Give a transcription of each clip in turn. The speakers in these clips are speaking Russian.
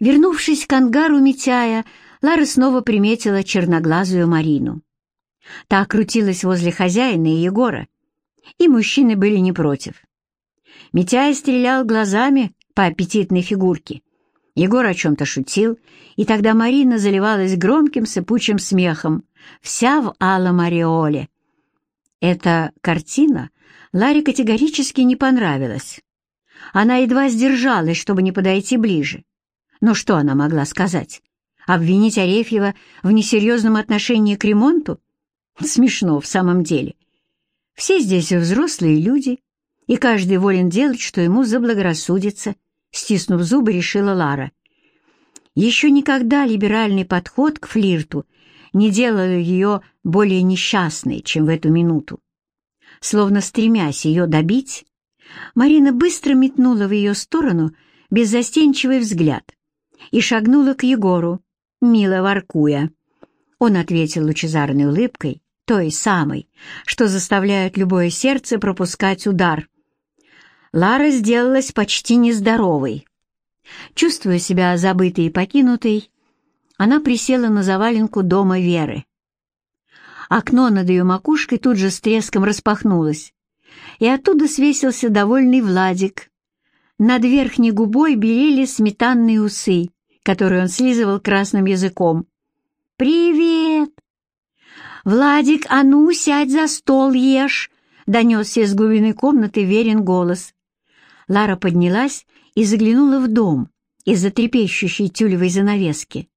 Вернувшись к ангару Митяя, Лара снова приметила черноглазую Марину. Та крутилась возле хозяина и Егора, и мужчины были не против. Митяй стрелял глазами по аппетитной фигурке. Егор о чем-то шутил, и тогда Марина заливалась громким сыпучим смехом, вся в алом ореоле. Эта картина Ларе категорически не понравилась. Она едва сдержалась, чтобы не подойти ближе. Но что она могла сказать? Обвинить Арефьева в несерьезном отношении к ремонту? Смешно в самом деле. Все здесь взрослые люди, и каждый волен делать, что ему заблагорассудится, стиснув зубы, решила Лара. Еще никогда либеральный подход к флирту не делал ее более несчастной, чем в эту минуту. Словно стремясь ее добить, Марина быстро метнула в ее сторону беззастенчивый взгляд и шагнула к Егору, мило воркуя. Он ответил лучезарной улыбкой, той самой, что заставляет любое сердце пропускать удар. Лара сделалась почти нездоровой. Чувствуя себя забытой и покинутой, она присела на заваленку дома Веры. Окно над ее макушкой тут же с треском распахнулось, и оттуда свесился довольный Владик. Над верхней губой белели сметанные усы, которые он слизывал красным языком. «Привет!» «Владик, а ну, сядь за стол, ешь!» — донесся из глубины комнаты верен голос. Лара поднялась и заглянула в дом из-за трепещущей тюлевой занавески.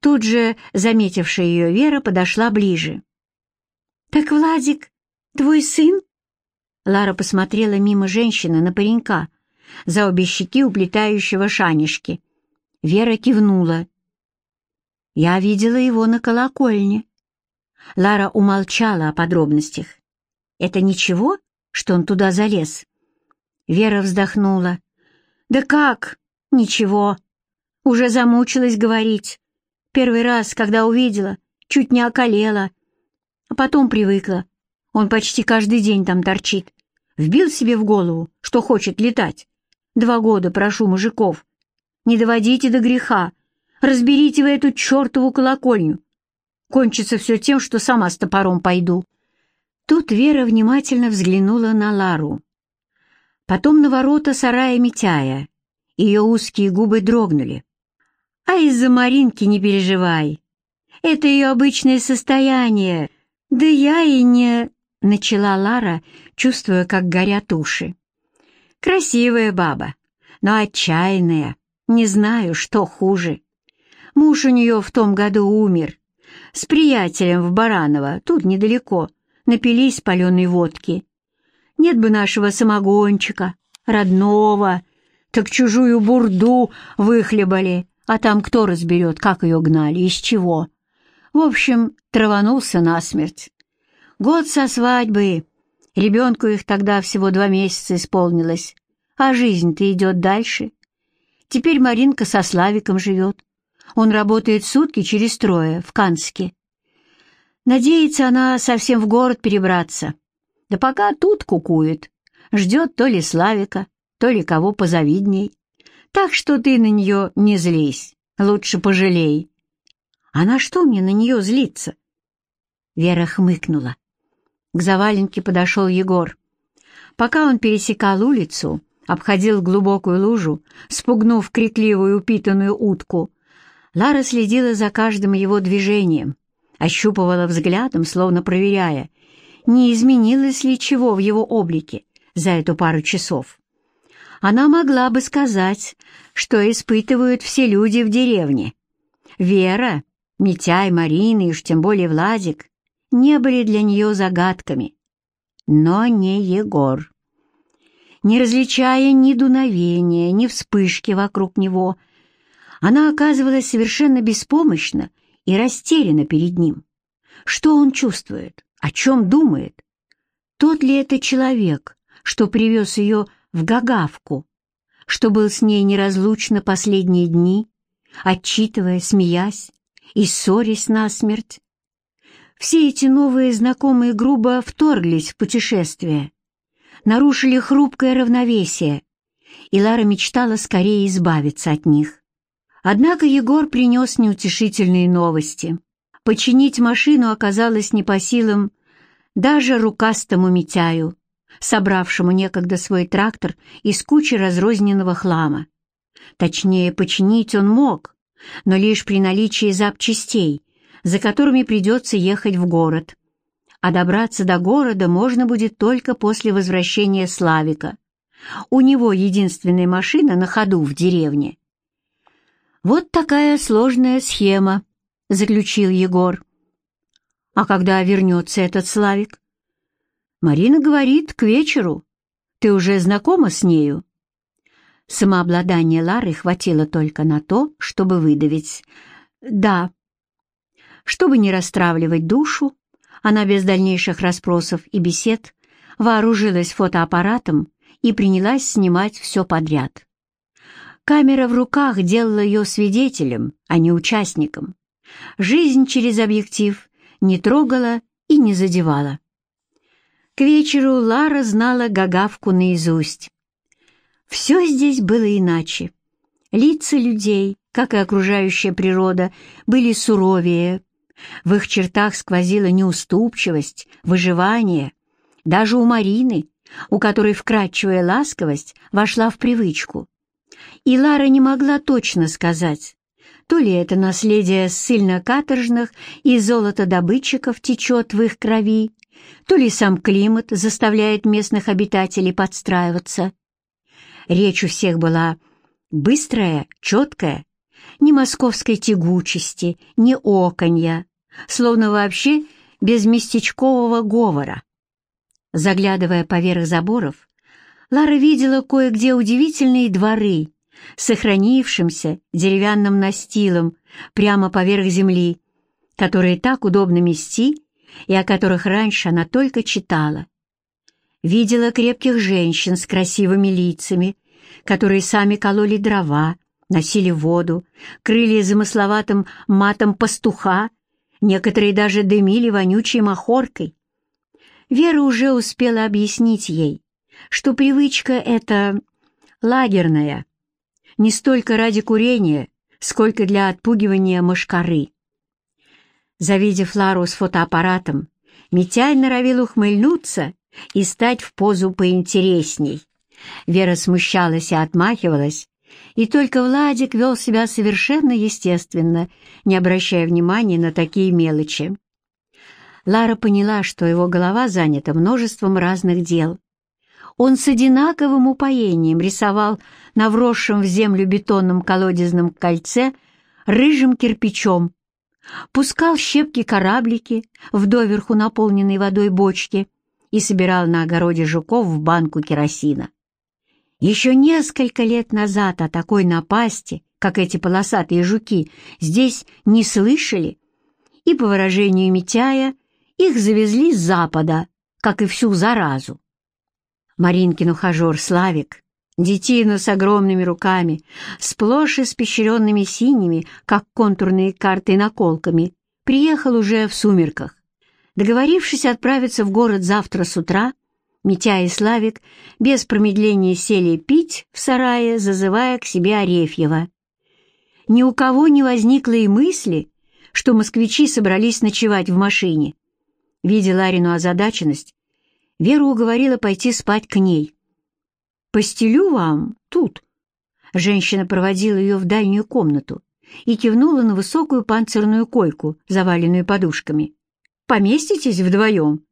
Тут же, заметившая ее Вера, подошла ближе. «Так, Владик, твой сын?» Лара посмотрела мимо женщины на паренька, за обе щеки уплетающего шанишки. Вера кивнула. «Я видела его на колокольне». Лара умолчала о подробностях. «Это ничего, что он туда залез?» Вера вздохнула. «Да как? Ничего. Уже замучилась говорить. Первый раз, когда увидела, чуть не околела. А потом привыкла. Он почти каждый день там торчит. Вбил себе в голову, что хочет летать. Два года прошу мужиков. Не доводите до греха. Разберите вы эту чертову колокольню. Кончится все тем, что сама с топором пойду». Тут Вера внимательно взглянула на Лару. Потом на ворота сарая Митяя. Ее узкие губы дрогнули. «А из-за Маринки не переживай. Это ее обычное состояние. Да я и не...» — начала Лара, чувствуя, как горят уши. «Красивая баба, но отчаянная. Не знаю, что хуже. Муж у нее в том году умер. С приятелем в Бараново, тут недалеко, напились паленой водки. Нет бы нашего самогончика, родного, так чужую бурду выхлебали, а там кто разберет, как ее гнали, из чего. В общем, траванулся насмерть. Год со свадьбы. Ребенку их тогда всего два месяца исполнилось. А жизнь-то идет дальше. Теперь Маринка со Славиком живет. Он работает сутки через трое в Канске. Надеется она совсем в город перебраться. Да пока тут кукует. Ждет то ли Славика, то ли кого позавидней. Так что ты на нее не злись, лучше пожалей. А на что мне на нее злиться? Вера хмыкнула. К заваленке подошел Егор. Пока он пересекал улицу, обходил глубокую лужу, спугнув крикливую упитанную утку, Лара следила за каждым его движением, ощупывала взглядом, словно проверяя, не изменилось ли чего в его облике за эту пару часов. Она могла бы сказать, что испытывают все люди в деревне. Вера, Митяй, Марина и уж тем более Владик не были для нее загадками. Но не Егор. Не различая ни дуновения, ни вспышки вокруг него, она оказывалась совершенно беспомощна и растеряна перед ним. Что он чувствует? О чем думает? Тот ли это человек, что привез ее в Гагавку, что был с ней неразлучно последние дни, отчитывая, смеясь и ссорясь насмерть? Все эти новые знакомые грубо вторглись в путешествие, нарушили хрупкое равновесие, и Лара мечтала скорее избавиться от них. Однако Егор принес неутешительные новости. Починить машину оказалось не по силам даже рукастому Митяю, собравшему некогда свой трактор из кучи разрозненного хлама. Точнее, починить он мог, но лишь при наличии запчастей, за которыми придется ехать в город. А добраться до города можно будет только после возвращения Славика. У него единственная машина на ходу в деревне. «Вот такая сложная схема», — заключил Егор. «А когда вернется этот Славик?» «Марина говорит, к вечеру. Ты уже знакома с нею?» Самообладание Лары хватило только на то, чтобы выдавить. «Да». Чтобы не расстраивать душу, она без дальнейших расспросов и бесед вооружилась фотоаппаратом и принялась снимать все подряд. Камера в руках делала ее свидетелем, а не участником. Жизнь через объектив не трогала и не задевала. К вечеру Лара знала гагавку наизусть. Все здесь было иначе. Лица людей, как и окружающая природа, были суровее. В их чертах сквозила неуступчивость, выживание. Даже у Марины, у которой вкрадчивая ласковость вошла в привычку. И Лара не могла точно сказать, то ли это наследие ссыльно-каторжных и золотодобытчиков течет в их крови, то ли сам климат заставляет местных обитателей подстраиваться. Речь у всех была быстрая, четкая, ни московской тягучести, ни оконья, словно вообще без местечкового говора. Заглядывая поверх заборов, Лара видела кое-где удивительные дворы, сохранившимся деревянным настилом прямо поверх земли, которые так удобно мести и о которых раньше она только читала. Видела крепких женщин с красивыми лицами, которые сами кололи дрова, носили воду, крыли замысловатым матом пастуха, некоторые даже дымили вонючей махоркой. Вера уже успела объяснить ей, что привычка эта лагерная, не столько ради курения, сколько для отпугивания мошкары. Завидев Лару с фотоаппаратом, Митяй норовил ухмыльнуться и стать в позу поинтересней. Вера смущалась и отмахивалась, и только Владик вел себя совершенно естественно, не обращая внимания на такие мелочи. Лара поняла, что его голова занята множеством разных дел. Он с одинаковым упоением рисовал на вросшем в землю бетонном колодезном кольце рыжим кирпичом, пускал щепки-кораблики в доверху наполненной водой бочки и собирал на огороде жуков в банку керосина. Еще несколько лет назад о такой напасти, как эти полосатые жуки, здесь не слышали, и, по выражению Митяя, их завезли с запада, как и всю заразу. Маринкин ухажер Славик, детина с огромными руками, сплошь испещренными синими, как контурные карты наколками, приехал уже в сумерках. Договорившись отправиться в город завтра с утра, Митя и Славик без промедления сели пить в сарае, зазывая к себе Арефьева. Ни у кого не возникло и мысли, что москвичи собрались ночевать в машине. Видя Ларину озадаченность, Вера уговорила пойти спать к ней. «Постелю вам тут». Женщина проводила ее в дальнюю комнату и кивнула на высокую панцирную койку, заваленную подушками. «Поместитесь вдвоем?»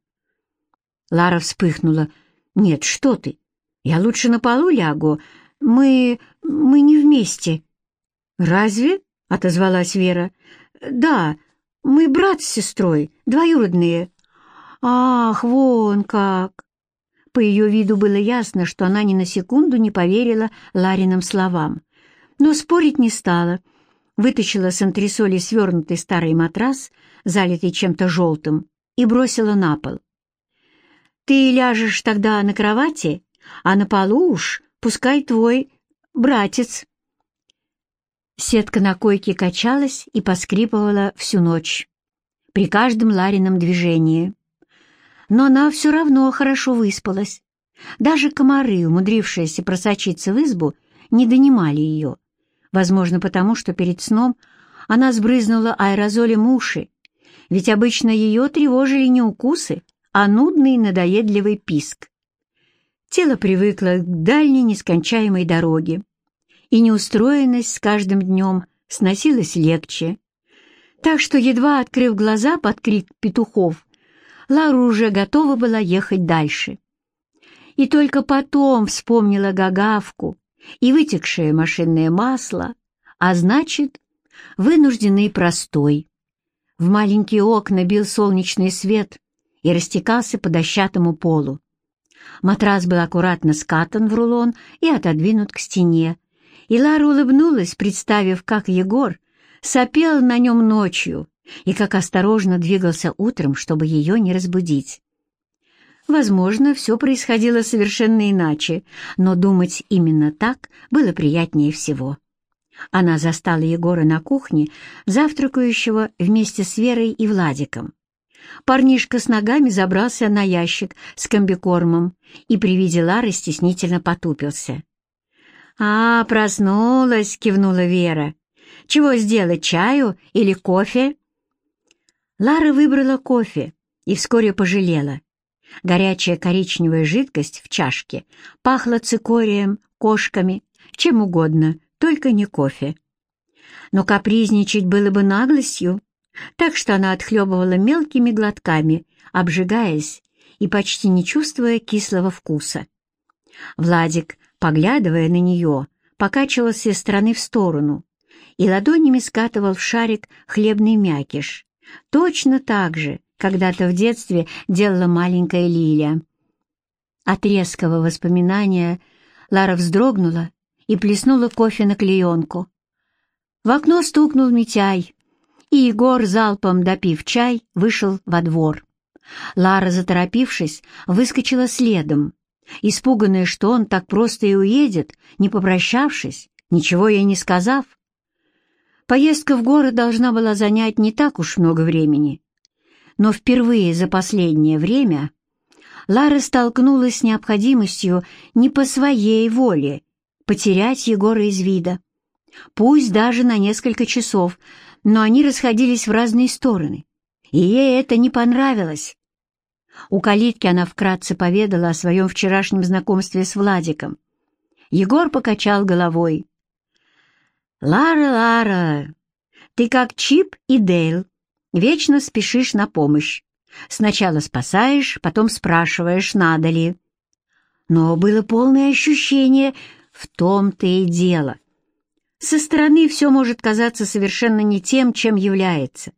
Лара вспыхнула. «Нет, что ты? Я лучше на полу лягу. Мы... мы не вместе». «Разве?» — отозвалась Вера. «Да, мы брат с сестрой, двоюродные. «Ах, вон как!» По ее виду было ясно, что она ни на секунду не поверила Лариным словам. Но спорить не стала. Вытащила с антресоли свернутый старый матрас, залитый чем-то желтым, и бросила на пол. «Ты ляжешь тогда на кровати, а на полу уж пускай твой братец». Сетка на койке качалась и поскрипывала всю ночь при каждом Ларином движении но она все равно хорошо выспалась. Даже комары, умудрившиеся просочиться в избу, не донимали ее. Возможно, потому что перед сном она сбрызнула аэрозолем уши, ведь обычно ее тревожили не укусы, а нудный надоедливый писк. Тело привыкло к дальней нескончаемой дороге, и неустроенность с каждым днем сносилась легче. Так что, едва открыв глаза под крик петухов, Лара уже готова была ехать дальше. И только потом вспомнила гагавку и вытекшее машинное масло, а значит, вынужденный простой. В маленькие окна бил солнечный свет и растекался по дощатому полу. Матрас был аккуратно скатан в рулон и отодвинут к стене, и Лара улыбнулась, представив, как Егор сопел на нем ночью и как осторожно двигался утром, чтобы ее не разбудить. Возможно, все происходило совершенно иначе, но думать именно так было приятнее всего. Она застала Егора на кухне, завтракающего вместе с Верой и Владиком. Парнишка с ногами забрался на ящик с комбикормом и при виде Лары стеснительно потупился. «А, проснулась!» — кивнула Вера. «Чего сделать, чаю или кофе?» Лара выбрала кофе и вскоре пожалела. Горячая коричневая жидкость в чашке пахла цикорием, кошками, чем угодно, только не кофе. Но капризничать было бы наглостью, так что она отхлебывала мелкими глотками, обжигаясь и почти не чувствуя кислого вкуса. Владик поглядывая на нее, покачивался из стороны в сторону и ладонями скатывал в шарик хлебный мякиш. Точно так же когда-то в детстве делала маленькая Лиля. От резкого воспоминания Лара вздрогнула и плеснула кофе на клеенку. В окно стукнул Митяй, и Егор, залпом допив чай, вышел во двор. Лара, заторопившись, выскочила следом, испуганная, что он так просто и уедет, не попрощавшись, ничего ей не сказав. Поездка в город должна была занять не так уж много времени, но впервые за последнее время Лара столкнулась с необходимостью не по своей воле потерять Егора из вида. Пусть даже на несколько часов, но они расходились в разные стороны, и ей это не понравилось. У калитки она вкратце поведала о своем вчерашнем знакомстве с Владиком. Егор покачал головой. «Лара, Лара, ты как Чип и Дейл, вечно спешишь на помощь. Сначала спасаешь, потом спрашиваешь, надо ли. Но было полное ощущение, в том-то и дело. Со стороны все может казаться совершенно не тем, чем является.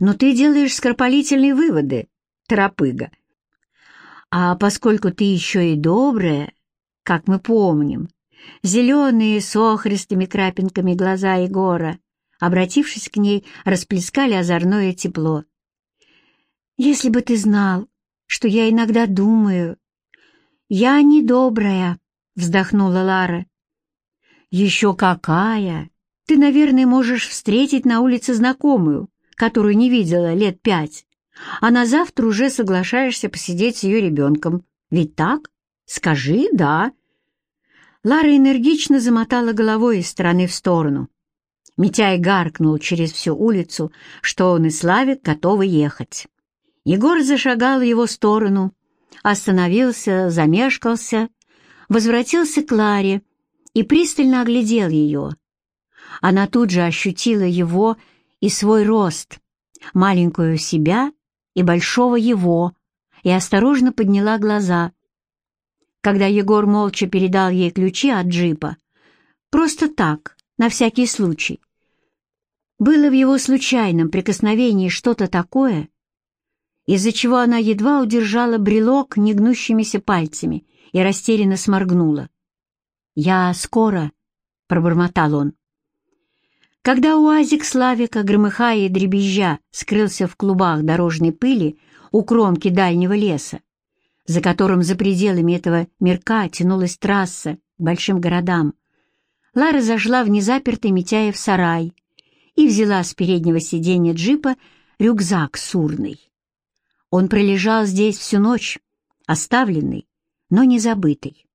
Но ты делаешь скоропалительные выводы, торопыга. А поскольку ты еще и добрая, как мы помним, зеленые с охристыми крапинками глаза Егора, обратившись к ней, расплескали озорное тепло. «Если бы ты знал, что я иногда думаю...» «Я не добрая», — вздохнула Лара. «Еще какая! Ты, наверное, можешь встретить на улице знакомую, которую не видела лет пять а на завтра уже соглашаешься посидеть с ее ребенком. Ведь так? Скажи «да». Лара энергично замотала головой из стороны в сторону. Митяй гаркнул через всю улицу, что он и Славик готовы ехать. Егор зашагал в его сторону, остановился, замешкался, возвратился к Ларе и пристально оглядел ее. Она тут же ощутила его и свой рост, маленькую себя и большого его, и осторожно подняла глаза. Когда Егор молча передал ей ключи от джипа, просто так, на всякий случай, было в его случайном прикосновении что-то такое, из-за чего она едва удержала брелок негнущимися пальцами и растерянно сморгнула. «Я скоро», — пробормотал он. Когда уазик Славика, громыхая и дребезжа, скрылся в клубах дорожной пыли у кромки дальнего леса, за которым за пределами этого мирка тянулась трасса к большим городам, Лара зашла в незапертый Митяев сарай и взяла с переднего сиденья джипа рюкзак сурный. Он пролежал здесь всю ночь, оставленный, но не забытый.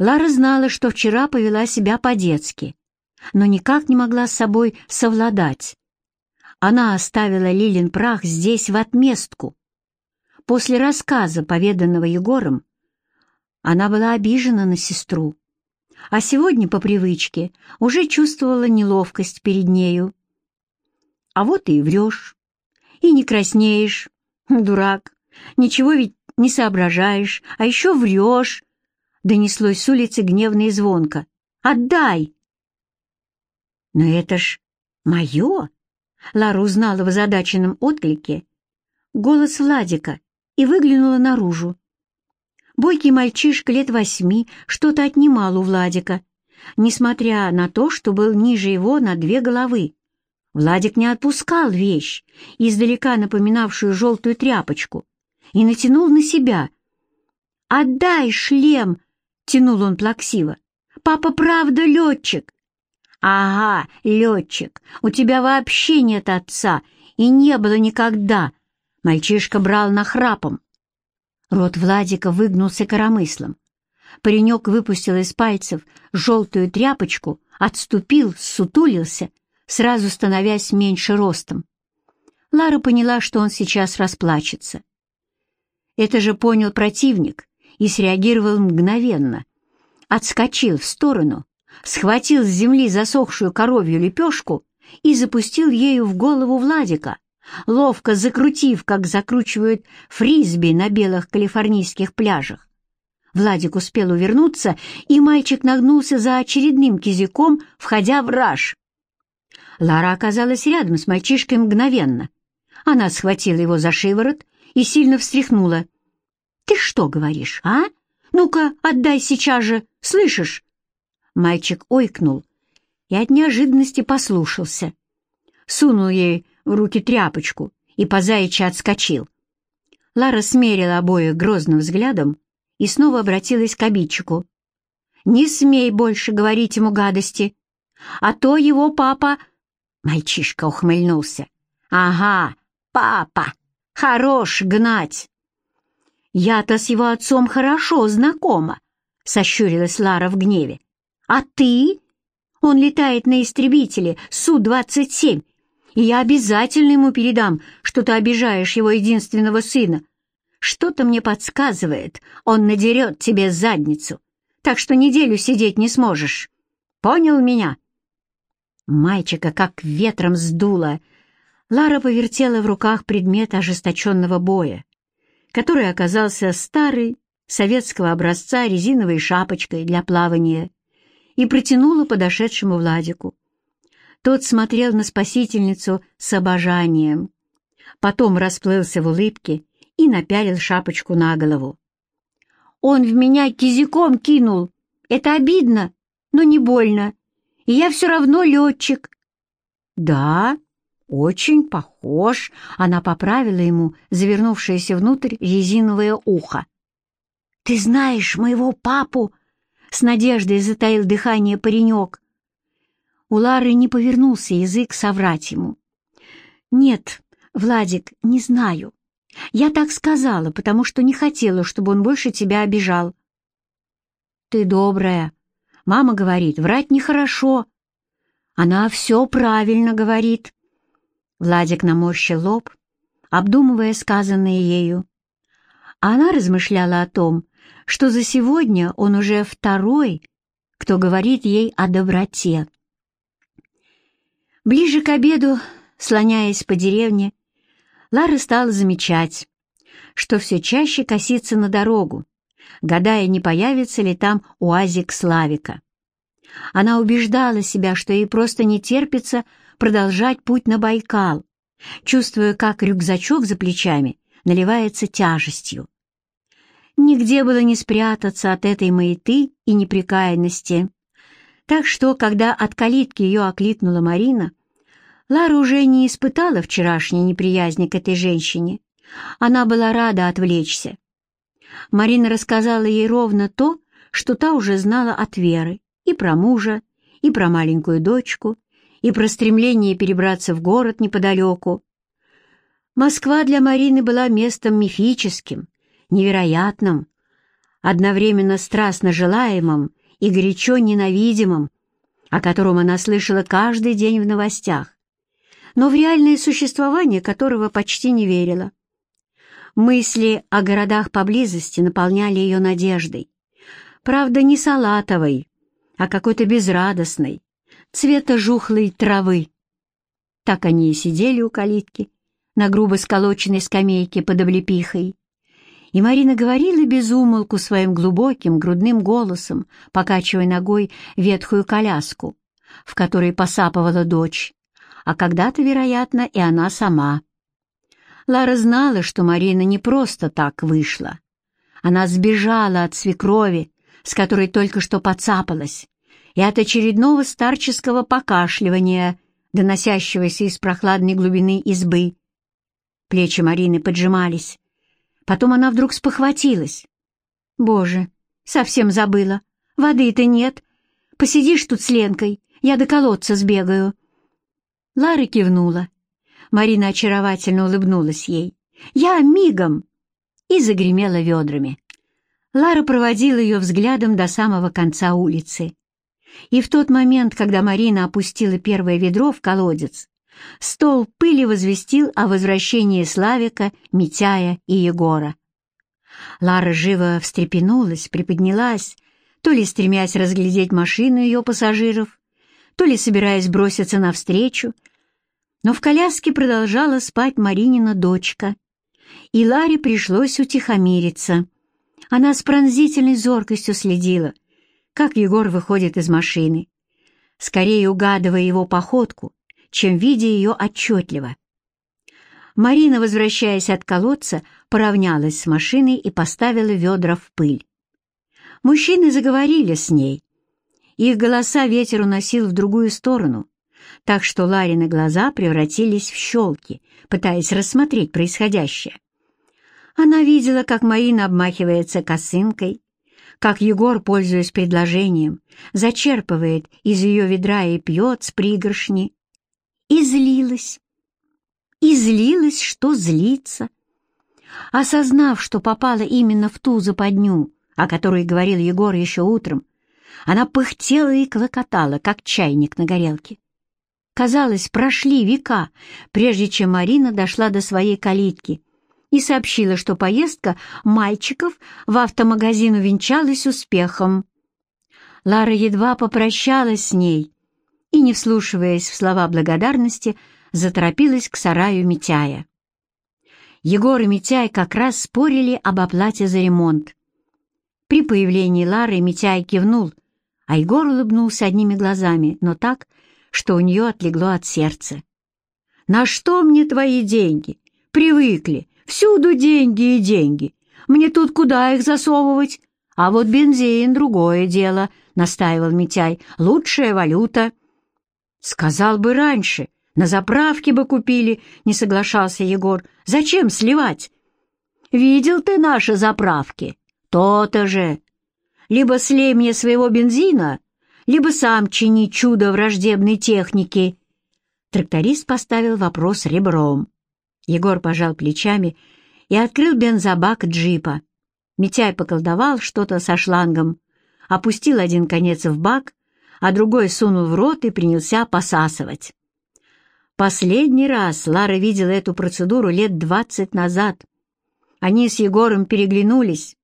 Лара знала, что вчера повела себя по-детски — но никак не могла с собой совладать. Она оставила Лилин прах здесь в отместку. После рассказа, поведанного Егором, она была обижена на сестру, а сегодня по привычке уже чувствовала неловкость перед нею. А вот и врешь, и не краснеешь, дурак, ничего ведь не соображаешь, а еще врешь. Донеслось с улицы гневно и звонко. «Отдай!» «Но это ж мое!» Лара узнала в озадаченном отклике голос Владика и выглянула наружу. Бойкий мальчишка лет восьми что-то отнимал у Владика, несмотря на то, что был ниже его на две головы. Владик не отпускал вещь, издалека напоминавшую желтую тряпочку, и натянул на себя. «Отдай шлем!» — тянул он плаксиво. «Папа правда летчик!» «Ага, летчик, у тебя вообще нет отца, и не было никогда!» Мальчишка брал нахрапом. Рот Владика выгнулся коромыслом. Паренек выпустил из пальцев желтую тряпочку, отступил, сутулился, сразу становясь меньше ростом. Лара поняла, что он сейчас расплачется. Это же понял противник и среагировал мгновенно. Отскочил в сторону, схватил с земли засохшую коровью лепешку и запустил ею в голову Владика — ловко закрутив, как закручивают фрисби на белых калифорнийских пляжах. Владик успел увернуться, и мальчик нагнулся за очередным кизиком, входя в раж. Лара оказалась рядом с мальчишкой мгновенно. Она схватила его за шиворот и сильно встряхнула. «Ты что говоришь, а? Ну-ка, отдай сейчас же, слышишь?» Мальчик ойкнул и от неожиданности послушался. Сунул ей в руки тряпочку и по заячьи отскочил. Лара смерила обоих грозным взглядом и снова обратилась к обидчику. «Не смей больше говорить ему гадости, а то его папа...» Мальчишка ухмыльнулся. «Ага, папа, хорош гнать!» «Я-то с его отцом хорошо знакома», — сощурилась Лара в гневе. «А ты? Он летает на истребителе Су-27 и я обязательно ему передам, что ты обижаешь его единственного сына. Что-то мне подсказывает, он надерет тебе задницу, так что неделю сидеть не сможешь. Понял меня?» Мальчика как ветром сдуло. Лара повертела в руках предмет ожесточенного боя, который оказался старой, советского образца резиновой шапочкой для плавания, и протянула подошедшему Владику. Тот смотрел на спасительницу с обожанием. Потом расплылся в улыбке и напялил шапочку на голову. «Он в меня кизиком кинул. Это обидно, но не больно. И я все равно летчик». «Да, очень похож», — она поправила ему завернувшееся внутрь резиновое ухо. «Ты знаешь моего папу?» — с надеждой затаил дыхание паренек. У Лары не повернулся язык соврать ему. «Нет, Владик, не знаю. Я так сказала, потому что не хотела, чтобы он больше тебя обижал». «Ты добрая. Мама говорит, врать нехорошо. Она все правильно говорит». Владик наморщил лоб, обдумывая сказанное ею. она размышляла о том, что за сегодня он уже второй, кто говорит ей о доброте. Ближе к обеду, слоняясь по деревне, Лара стала замечать, что все чаще косится на дорогу, гадая, не появится ли там уазик Славика. Она убеждала себя, что ей просто не терпится продолжать путь на Байкал, чувствуя, как рюкзачок за плечами наливается тяжестью. Нигде было не спрятаться от этой маяты и неприкаянности. Так что, когда от калитки ее окликнула Марина, Лара уже не испытала вчерашней неприязни к этой женщине. Она была рада отвлечься. Марина рассказала ей ровно то, что та уже знала от Веры, и про мужа, и про маленькую дочку, и про стремление перебраться в город неподалеку. Москва для Марины была местом мифическим, невероятным, одновременно страстно желаемым и горячо ненавидимым, о котором она слышала каждый день в новостях, но в реальное существование которого почти не верила. Мысли о городах поблизости наполняли ее надеждой. Правда, не салатовой, а какой-то безрадостной, цвета жухлой травы. Так они и сидели у калитки, на грубо сколоченной скамейке под облепихой. И Марина говорила без умолку своим глубоким грудным голосом, покачивая ногой ветхую коляску, в которой посапывала дочь, а когда-то, вероятно, и она сама. Лара знала, что Марина не просто так вышла. Она сбежала от свекрови, с которой только что подцапалась, и от очередного старческого покашливания, доносящегося из прохладной глубины избы. Плечи Марины поджимались. Потом она вдруг спохватилась. «Боже, совсем забыла. Воды-то нет. Посидишь тут с Ленкой, я до колодца сбегаю». Лара кивнула. Марина очаровательно улыбнулась ей. «Я мигом!» и загремела ведрами. Лара проводила ее взглядом до самого конца улицы. И в тот момент, когда Марина опустила первое ведро в колодец, стол пыли возвестил о возвращении Славика, Митяя и Егора. Лара живо встрепенулась, приподнялась, то ли стремясь разглядеть машину ее пассажиров, то ли собираясь броситься навстречу, но в коляске продолжала спать Маринина дочка, и Ларе пришлось утихомириться. Она с пронзительной зоркостью следила, как Егор выходит из машины, скорее угадывая его походку, чем видя ее отчетливо. Марина, возвращаясь от колодца, поравнялась с машиной и поставила ведра в пыль. Мужчины заговорили с ней. Их голоса ветер уносил в другую сторону, так что Ларины глаза превратились в щелки, пытаясь рассмотреть происходящее. Она видела, как Марина обмахивается косынкой, как Егор, пользуясь предложением, зачерпывает из ее ведра и пьет с пригоршни. И злилась. И злилась, что злится. Осознав, что попала именно в ту западню, о которой говорил Егор еще утром, она пыхтела и клокотала, как чайник на горелке. Казалось, прошли века, прежде чем Марина дошла до своей калитки и сообщила, что поездка мальчиков в автомагазин увенчалась успехом. Лара едва попрощалась с ней и, не вслушиваясь в слова благодарности, заторопилась к сараю Митяя. Егор и Митяй как раз спорили об оплате за ремонт. При появлении Лары Митяй кивнул, а Егор улыбнулся одними глазами, но так, что у нее отлегло от сердца. «На что мне твои деньги? Привыкли. Всюду деньги и деньги. Мне тут куда их засовывать? А вот бензин — другое дело», — настаивал Митяй. «Лучшая валюта». «Сказал бы раньше. На заправке бы купили», — не соглашался Егор. «Зачем сливать?» «Видел ты наши заправки? То-то же. Либо слей мне своего бензина, либо сам чини чудо враждебной техники. Тракторист поставил вопрос ребром. Егор пожал плечами и открыл бензобак джипа. Митяй поколдовал что-то со шлангом, опустил один конец в бак, а другой сунул в рот и принялся посасывать. Последний раз Лара видела эту процедуру лет двадцать назад. Они с Егором переглянулись,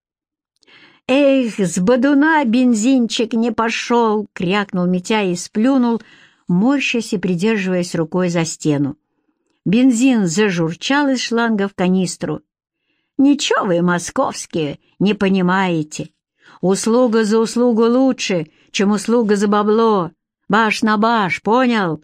«Эх, с бодуна бензинчик не пошел!» — крякнул Митя и сплюнул, морщась и придерживаясь рукой за стену. Бензин зажурчал из шланга в канистру. «Ничего вы, московские, не понимаете. Услуга за услугу лучше, чем услуга за бабло. Баш на баш, понял?»